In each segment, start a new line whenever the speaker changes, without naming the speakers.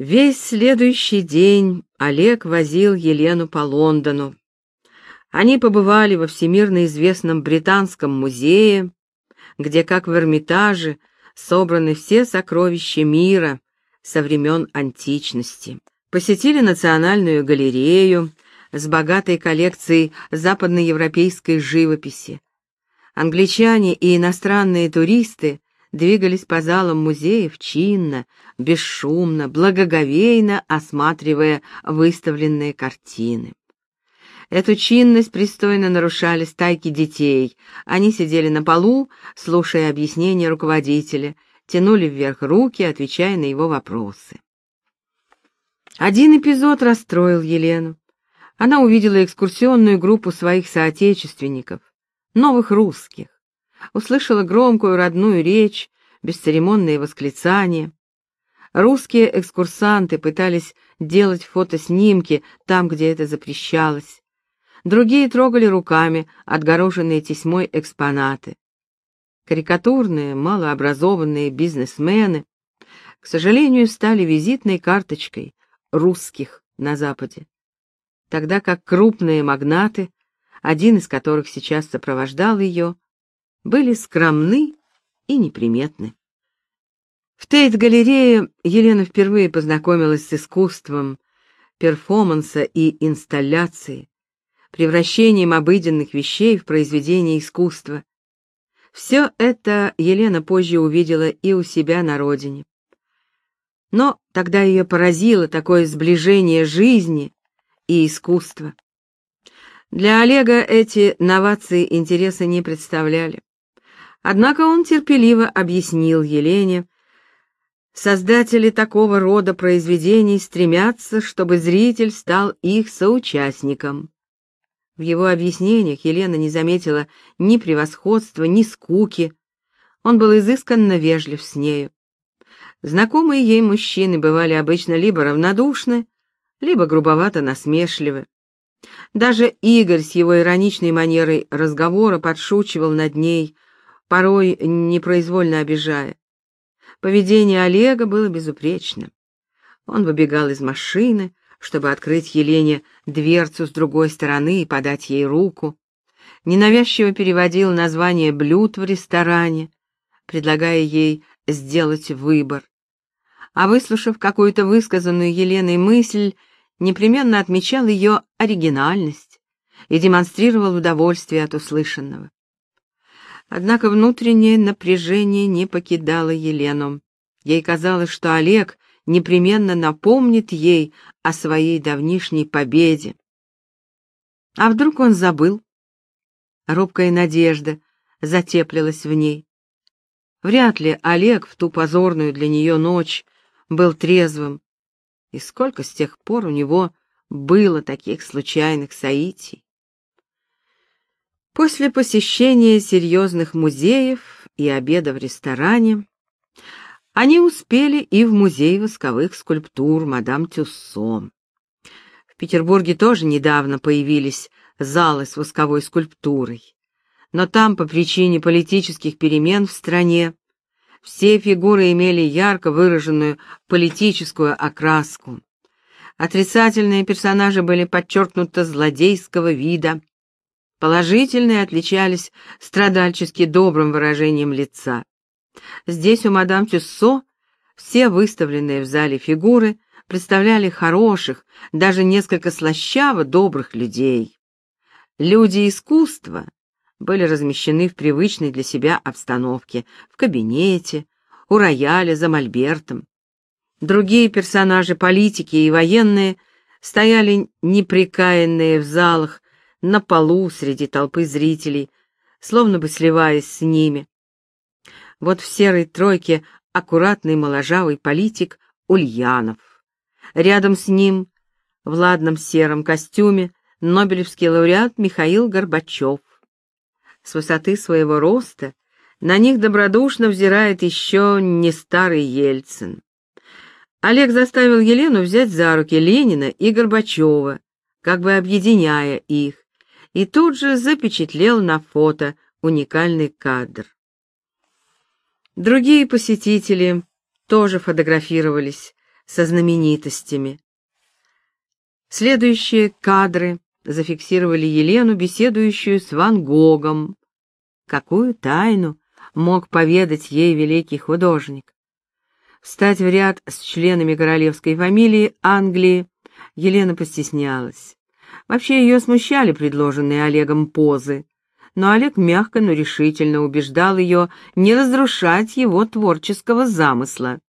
Весь следующий день Олег возил Елену по Лондону. Они побывали во всемирно известном Британском музее, где, как в Эрмитаже, собраны все сокровища мира со времен античности. Посетили Национальную галерею с богатой коллекцией западноевропейской живописи. Англичане и иностранные туристы двигались по залам музеев чинно, бесшумно, благоговейно осматривая выставленные картины. Эту чинность пристойно нарушали стайки детей. Они сидели на полу, слушая объяснения руководителя, тянули вверх руки, отвечая на его вопросы. Один эпизод расстроил Елену. Она увидела экскурсионную группу своих соотечественников, новых русских, услышала громкую родную речь, бесцеремонные восклицания. Русские экскурсанты пытались делать фотоснимки там, где это запрещалось. Другие трогали руками отгороженные тесьмой экспонаты. Карикатурные, малообразованные бизнесмены, к сожалению, стали визитной карточкой русских на Западе, тогда как крупные магнаты, один из которых сейчас сопровождал ее, были скромны и неприметны. В Тейт-галерее Елена впервые познакомилась с искусством перформанса и инсталляции, превращением обыденных вещей в произведение искусства. Все это Елена позже увидела и у себя на родине. Но тогда ее поразило такое сближение жизни и искусства. Для Олега эти новации интереса не представляли. Однако он терпеливо объяснил Елене, создатели такого рода произведений стремятся, чтобы зритель стал их соучастником. В его объяснениях Елена не заметила ни превосходства, ни скуки. Он был изысканно вежлив с нею. Знакомые ей мужчины бывали обычно либо равнодушны, либо грубовато насмешливы. Даже Игорь с его ироничной манерой разговора подшучивал над ней, порой непроизвольно обижая. Поведение Олега было безупречным. Он выбегал из машины, чтобы открыть Елене дверцу с другой стороны и подать ей руку. Ненавязчиво переводил название блюд в ресторане, предлагая ей сделать выбор. А выслушав какую-то высказанную Еленой мысль, непременно отмечал ее оригинальность и демонстрировал удовольствие от услышанного. Однако внутреннее напряжение не покидало Елену. Ей казалось, что Олег непременно напомнит ей о своей давнишней победе. А вдруг он забыл? Робкая надежда затеплилась в ней. Вряд ли Олег в ту позорную для нее ночь был трезвым. И сколько с тех пор у него было таких случайных соитий. После посещения серьезных музеев и обеда в ресторане они успели и в музей восковых скульптур мадам Тюссо. В Петербурге тоже недавно появились залы с восковой скульптурой. Но там, по причине политических перемен в стране, все фигуры имели ярко выраженную политическую окраску. Отрицательные персонажи были подчеркнуто злодейского вида, Положительные отличались страдальчески добрым выражением лица. Здесь у мадам Тюссо все выставленные в зале фигуры представляли хороших, даже несколько слащаво добрых людей. Люди искусства были размещены в привычной для себя обстановке, в кабинете, у рояля за мольбертом. Другие персонажи, политики и военные, стояли неприкаянные в залах, на полу среди толпы зрителей, словно бы сливаясь с ними. Вот в серой тройке аккуратный моложавый политик Ульянов. Рядом с ним, в ладном сером костюме, Нобелевский лауреат Михаил Горбачев. С высоты своего роста на них добродушно взирает еще не старый Ельцин. Олег заставил Елену взять за руки Ленина и Горбачева, как бы объединяя их, и тут же запечатлел на фото уникальный кадр. Другие посетители тоже фотографировались со знаменитостями. Следующие кадры зафиксировали Елену, беседующую с Ван Гогом. Какую тайну мог поведать ей великий художник? Встать в ряд с членами королевской фамилии Англии Елена постеснялась. Вообще ее смущали предложенные Олегом позы, но Олег мягко, но решительно убеждал ее не разрушать его творческого замысла.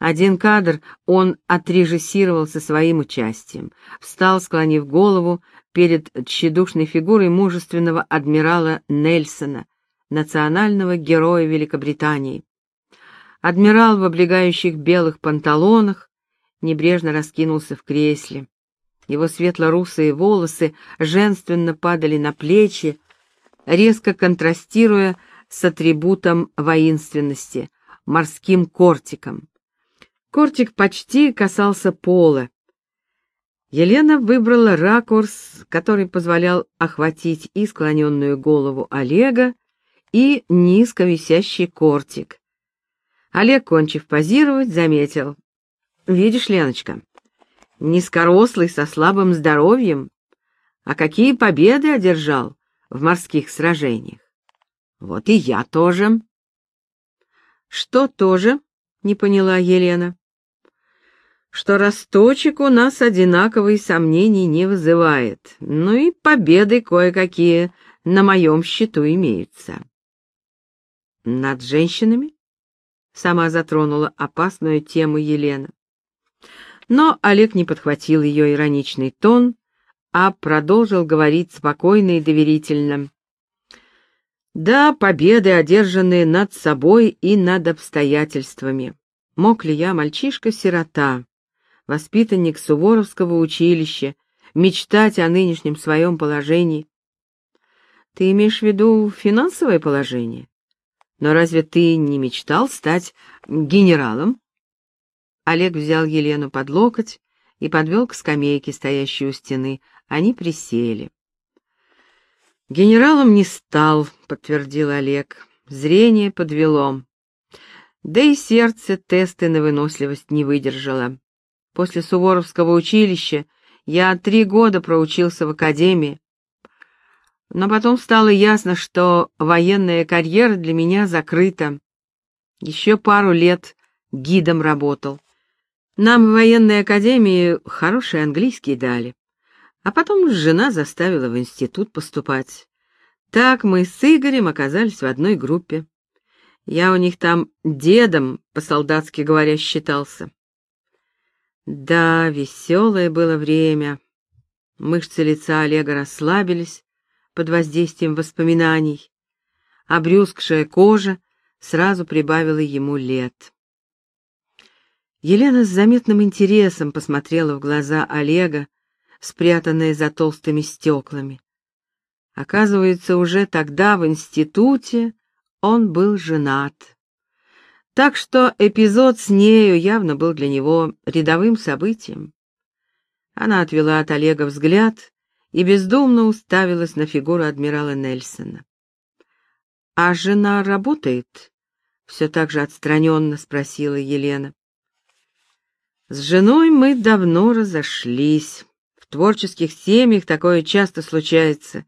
Один кадр он отрежиссировал со своим участием. Встал, склонив голову, перед тщедушной фигурой мужественного адмирала Нельсона, национального героя Великобритании. Адмирал в облегающих белых панталонах небрежно раскинулся в кресле. Его светло-русые волосы женственно падали на плечи, резко контрастируя с атрибутом воинственности — морским кортиком. Кортик почти касался пола. Елена выбрала ракурс, который позволял охватить и склоненную голову Олега, и низко висящий кортик. Олег, кончив позировать, заметил. «Видишь, Леночка, низкорослый, со слабым здоровьем, а какие победы одержал в морских сражениях. Вот и я тоже». «Что тоже?» — не поняла Елена что росточек у нас одинаковые сомнений не вызывает, ну и победы кое-какие на моем счету имеются. Над женщинами? Сама затронула опасную тему Елена. Но Олег не подхватил ее ироничный тон, а продолжил говорить спокойно и доверительно. Да, победы, одержанные над собой и над обстоятельствами. Мог ли я, мальчишка-сирота, воспитанник Суворовского училища, мечтать о нынешнем своем положении. Ты имеешь в виду финансовое положение? Но разве ты не мечтал стать генералом? Олег взял Елену под локоть и подвел к скамейке, стоящей у стены. Они присели. «Генералом не стал», — подтвердил Олег. «Зрение подвело. Да и сердце тесты на выносливость не выдержало. После Суворовского училища я три года проучился в академии. Но потом стало ясно, что военная карьера для меня закрыта. Еще пару лет гидом работал. Нам в военной академии хороший английский дали. А потом жена заставила в институт поступать. Так мы с Игорем оказались в одной группе. Я у них там дедом, по-солдатски говоря, считался. Да, веселое было время. Мышцы лица Олега расслабились под воздействием воспоминаний, а кожа сразу прибавила ему лет. Елена с заметным интересом посмотрела в глаза Олега, спрятанные за толстыми стеклами. Оказывается, уже тогда в институте он был женат. Так что эпизод с нею явно был для него рядовым событием. Она отвела от Олега взгляд и бездумно уставилась на фигуру адмирала Нельсона. «А жена работает?» — все так же отстраненно спросила Елена. «С женой мы давно разошлись. В творческих семьях такое часто случается.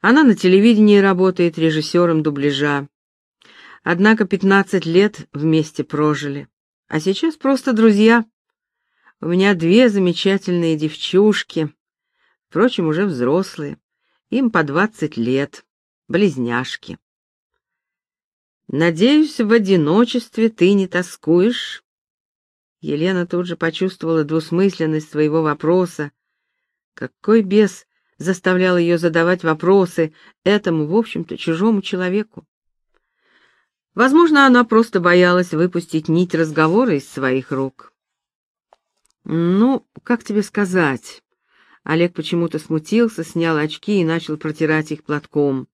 Она на телевидении работает режиссером дубляжа. Однако пятнадцать лет вместе прожили, а сейчас просто друзья. У меня две замечательные девчушки, впрочем, уже взрослые, им по двадцать лет, близняшки. Надеюсь, в одиночестве ты не тоскуешь? Елена тут же почувствовала двусмысленность своего вопроса. Какой бес заставлял ее задавать вопросы этому, в общем-то, чужому человеку? Возможно, она просто боялась выпустить нить разговора из своих рук. «Ну, как тебе сказать?» Олег почему-то смутился, снял очки и начал протирать их платком.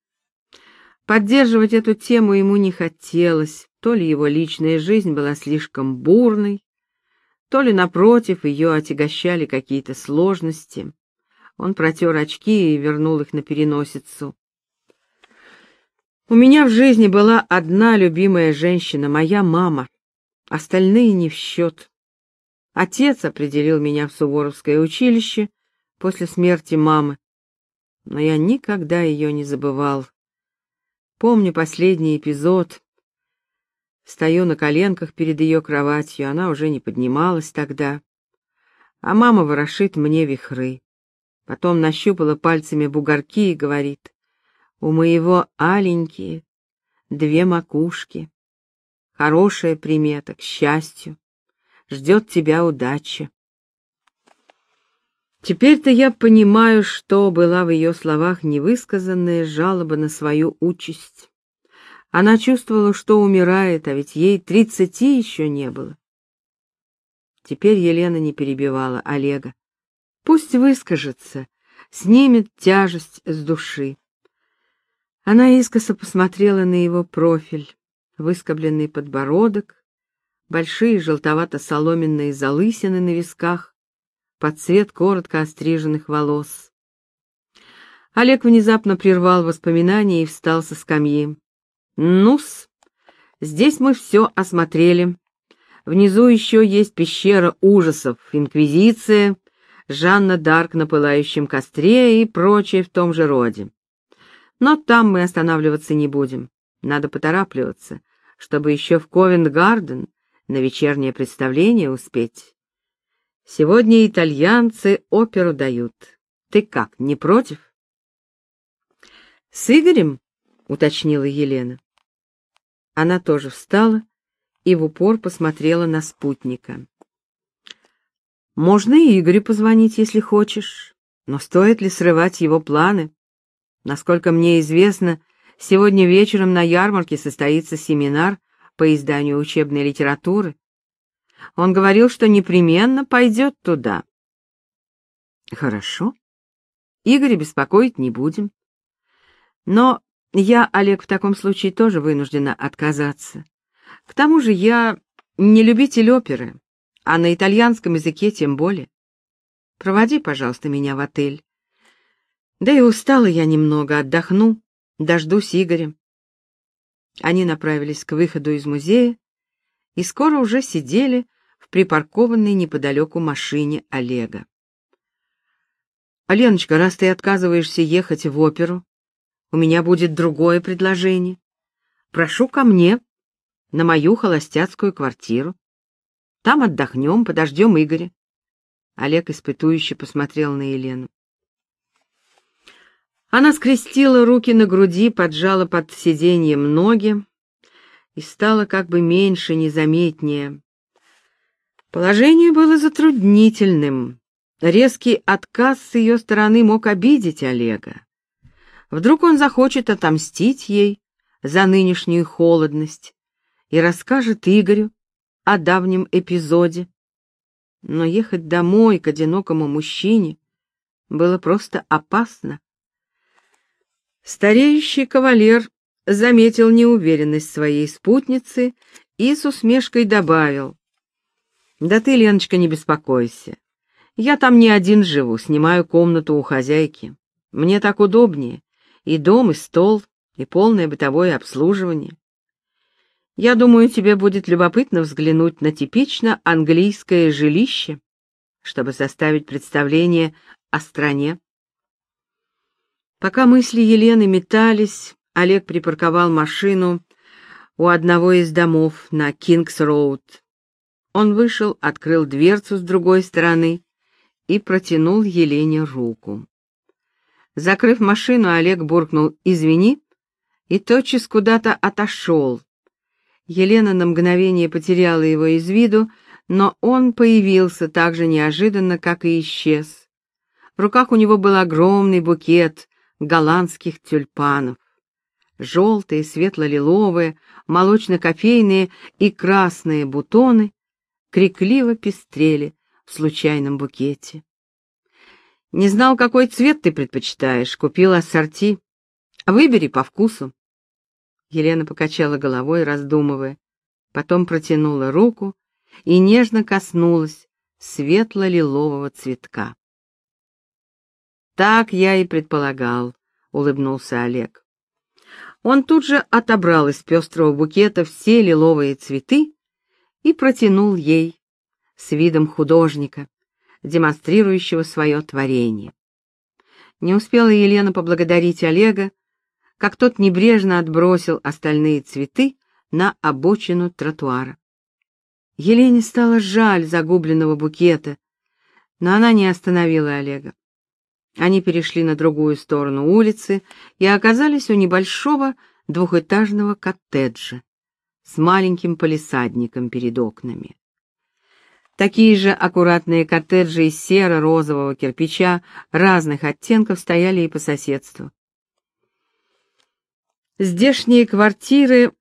Поддерживать эту тему ему не хотелось, то ли его личная жизнь была слишком бурной, то ли, напротив, ее отягощали какие-то сложности. Он протер очки и вернул их на переносицу. У меня в жизни была одна любимая женщина, моя мама. Остальные не в счет. Отец определил меня в Суворовское училище после смерти мамы, но я никогда ее не забывал. Помню последний эпизод. Стою на коленках перед ее кроватью, она уже не поднималась тогда, а мама ворошит мне вихры. Потом нащупала пальцами бугорки и говорит, «У моего аленькие две макушки. Хорошая примета, к счастью. Ждет тебя удача». Теперь-то я понимаю, что была в ее словах невысказанная жалоба на свою участь. Она чувствовала, что умирает, а ведь ей тридцати еще не было. Теперь Елена не перебивала Олега. Пусть выскажется, снимет тяжесть с души. Она искоса посмотрела на его профиль, выскобленный подбородок, большие желтовато-соломенные залысины на висках, под цвет коротко остриженных волос. Олег внезапно прервал воспоминания и встал со скамьи. «Ну-с, здесь мы все осмотрели. Внизу еще есть пещера ужасов, инквизиция, Жанна Дарк на пылающем костре и прочее в том же роде. Но там мы останавливаться не будем. Надо поторапливаться, чтобы еще в Ковент-Гарден на вечернее представление успеть. Сегодня итальянцы оперу дают. Ты как, не против? С Игорем? уточнила Елена. Она тоже встала и в упор посмотрела на спутника. Можно и Игорю позвонить, если хочешь, но стоит ли срывать его планы? Насколько мне известно, сегодня вечером на ярмарке состоится семинар по изданию учебной литературы. Он говорил, что непременно пойдет туда. Хорошо. Игоря беспокоить не будем. Но я, Олег, в таком случае тоже вынуждена отказаться. К тому же я не любитель оперы а на итальянском языке тем более. Проводи, пожалуйста, меня в отель. Да и устала я немного, отдохну, дождусь Игоря. Они направились к выходу из музея и скоро уже сидели в припаркованной неподалеку машине Олега. «Аленочка, раз ты отказываешься ехать в оперу, у меня будет другое предложение. Прошу ко мне, на мою холостяцкую квартиру. Там отдохнем, подождем Игоря. Олег испытующе посмотрел на Елену. Она скрестила руки на груди, поджала под сиденьем ноги и стала как бы меньше, незаметнее. Положение было затруднительным. Резкий отказ с ее стороны мог обидеть Олега. Вдруг он захочет отомстить ей за нынешнюю холодность и расскажет Игорю, о давнем эпизоде. Но ехать домой к одинокому мужчине было просто опасно. Стареющий кавалер заметил неуверенность своей спутницы и с усмешкой добавил. «Да ты, Леночка, не беспокойся. Я там не один живу, снимаю комнату у хозяйки. Мне так удобнее. И дом, и стол, и полное бытовое обслуживание. Я думаю, тебе будет любопытно взглянуть на типично английское жилище, чтобы составить представление о стране. Пока мысли Елены метались, Олег припарковал машину у одного из домов на Кингс-Роуд. Он вышел, открыл дверцу с другой стороны и протянул Елене руку. Закрыв машину, Олег буркнул «Извини» и тотчас куда-то отошел, Елена на мгновение потеряла его из виду, но он появился так же неожиданно, как и исчез. В руках у него был огромный букет голландских тюльпанов. Желтые, светло-лиловые, молочно-кофейные и красные бутоны крикливо пестрели в случайном букете. «Не знал, какой цвет ты предпочитаешь, купил ассорти. Выбери по вкусу». Елена покачала головой, раздумывая, потом протянула руку и нежно коснулась светло-лилового цветка. «Так я и предполагал», — улыбнулся Олег. Он тут же отобрал из пестрого букета все лиловые цветы и протянул ей, с видом художника, демонстрирующего свое творение. Не успела Елена поблагодарить Олега, как тот небрежно отбросил остальные цветы на обочину тротуара. Елене стало жаль загубленного букета, но она не остановила Олега. Они перешли на другую сторону улицы и оказались у небольшого двухэтажного коттеджа с маленьким палисадником перед окнами. Такие же аккуратные коттеджи из серо-розового кирпича разных оттенков стояли и по соседству. Здешние квартиры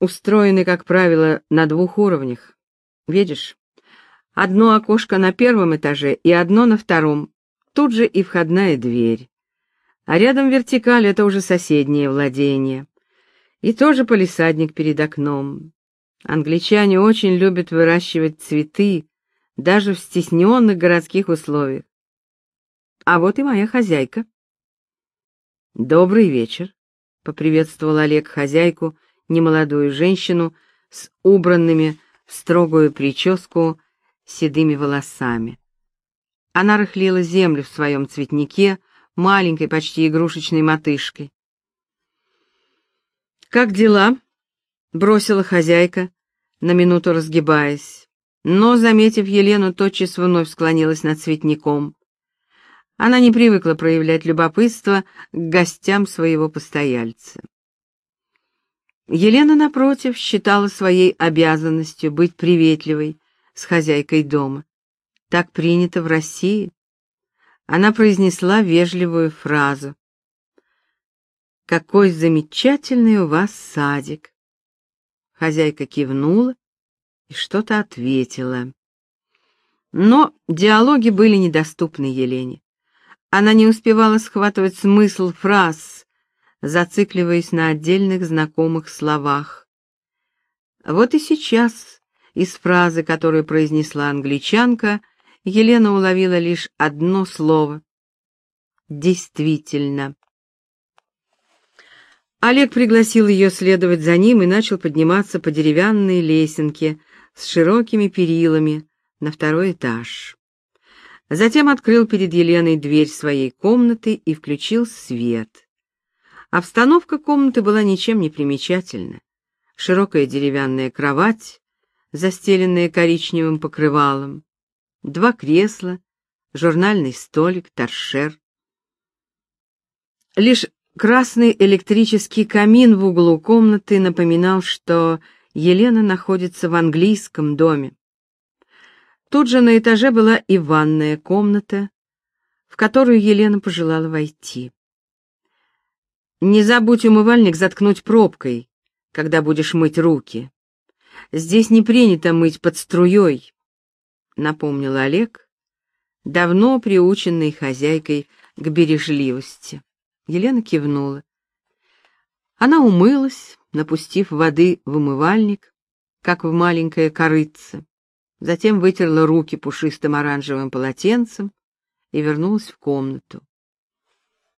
устроены, как правило, на двух уровнях. Видишь, одно окошко на первом этаже и одно на втором. Тут же и входная дверь. А рядом вертикаль — это уже соседнее владение. И тоже полисадник перед окном. Англичане очень любят выращивать цветы, даже в стесненных городских условиях. А вот и моя хозяйка. «Добрый вечер», — поприветствовал Олег хозяйку, немолодую женщину с убранными в строгую прическу седыми волосами. Она рыхлила землю в своем цветнике, маленькой, почти игрушечной мотышкой. «Как дела?» — бросила хозяйка, на минуту разгибаясь, но, заметив Елену, тотчас вновь склонилась над цветником. Она не привыкла проявлять любопытство к гостям своего постояльца. Елена, напротив, считала своей обязанностью быть приветливой с хозяйкой дома. Так принято в России. Она произнесла вежливую фразу. «Какой замечательный у вас садик!» Хозяйка кивнула и что-то ответила. Но диалоги были недоступны Елене. Она не успевала схватывать смысл фраз, зацикливаясь на отдельных знакомых словах. Вот и сейчас из фразы, которую произнесла англичанка, Елена уловила лишь одно слово. Действительно. Олег пригласил ее следовать за ним и начал подниматься по деревянной лесенке с широкими перилами на второй этаж. Затем открыл перед Еленой дверь своей комнаты и включил свет. Обстановка комнаты была ничем не примечательна. Широкая деревянная кровать, застеленная коричневым покрывалом, два кресла, журнальный столик, торшер. Лишь Красный электрический камин в углу комнаты напоминал, что Елена находится в английском доме. Тут же на этаже была и ванная комната, в которую Елена пожелала войти. «Не забудь умывальник заткнуть пробкой, когда будешь мыть руки. Здесь не принято мыть под струей», — напомнил Олег, давно приученный хозяйкой к бережливости. Елена кивнула. Она умылась, напустив воды в умывальник, как в маленькое корытце, затем вытерла руки пушистым оранжевым полотенцем и вернулась в комнату.